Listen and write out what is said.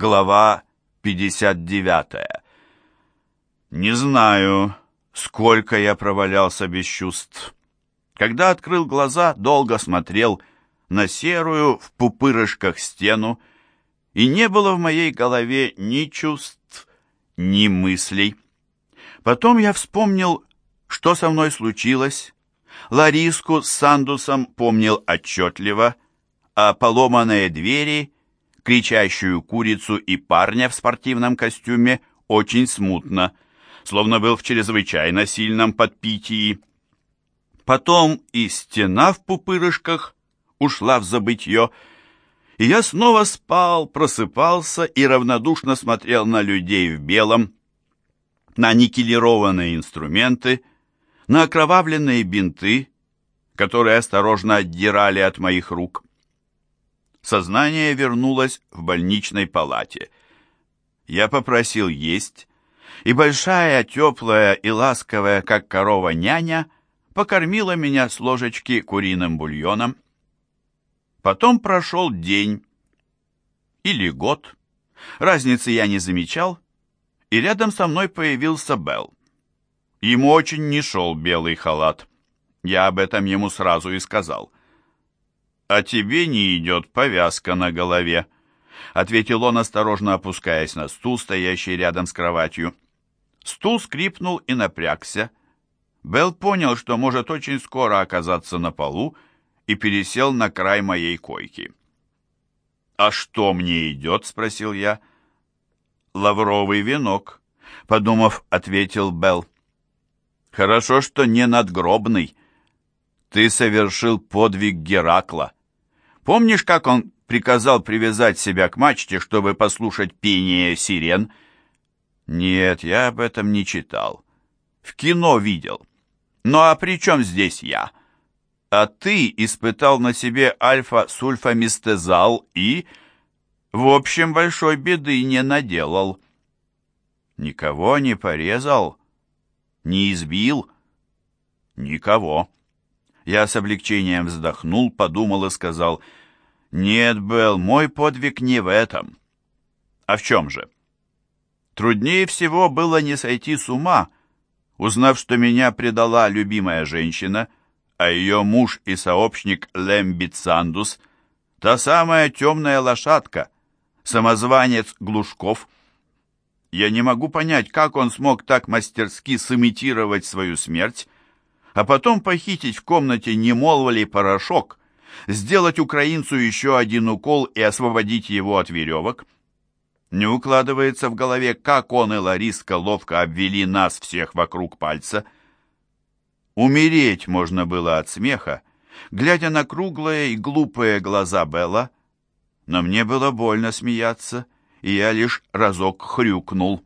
Глава 59. Не знаю, сколько я провалялся без чувств. Когда открыл глаза, долго смотрел на серую в пупырышках стену, и не было в моей голове ни чувств, ни мыслей. Потом я вспомнил, что со мной случилось. Лариску с Сандусом помнил отчетливо, а поломанные двери — кричащую курицу и парня в спортивном костюме очень смутно, словно был в чрезвычайно сильном подпитии. Потом и стена в пупырышках ушла в забытье, и я снова спал, просыпался и равнодушно смотрел на людей в белом, на никелированные инструменты, на окровавленные бинты, которые осторожно отдирали от моих рук. Сознание вернулось в больничной палате. Я попросил есть, и большая, теплая и ласковая, как корова няня, покормила меня с ложечки куриным бульоном. Потом прошел день или год. Разницы я не замечал, и рядом со мной появился Белл. Ему очень не шел белый халат. Я об этом ему сразу и сказал а тебе не идет повязка на голове», — ответил он, осторожно опускаясь на стул, стоящий рядом с кроватью. Стул скрипнул и напрягся. Белл понял, что может очень скоро оказаться на полу, и пересел на край моей койки. «А что мне идет?» — спросил я. «Лавровый венок», — подумав, ответил Белл. «Хорошо, что не надгробный. Ты совершил подвиг Геракла». Помнишь, как он приказал привязать себя к мачте, чтобы послушать пение сирен? Нет, я об этом не читал. В кино видел. Ну а при чем здесь я? А ты испытал на себе альфа-сульфамистезал и... В общем, большой беды не наделал. Никого не порезал, не избил. Никого. Я с облегчением вздохнул, подумал и сказал, «Нет, Белл, мой подвиг не в этом». «А в чем же?» Труднее всего было не сойти с ума, узнав, что меня предала любимая женщина, а ее муж и сообщник Лембит Сандус, та самая темная лошадка, самозванец Глушков. Я не могу понять, как он смог так мастерски сымитировать свою смерть, а потом похитить в комнате немолвали порошок, сделать украинцу еще один укол и освободить его от веревок. Не укладывается в голове, как он и Лариска ловко обвели нас всех вокруг пальца. Умереть можно было от смеха, глядя на круглые и глупые глаза Белла, но мне было больно смеяться, и я лишь разок хрюкнул.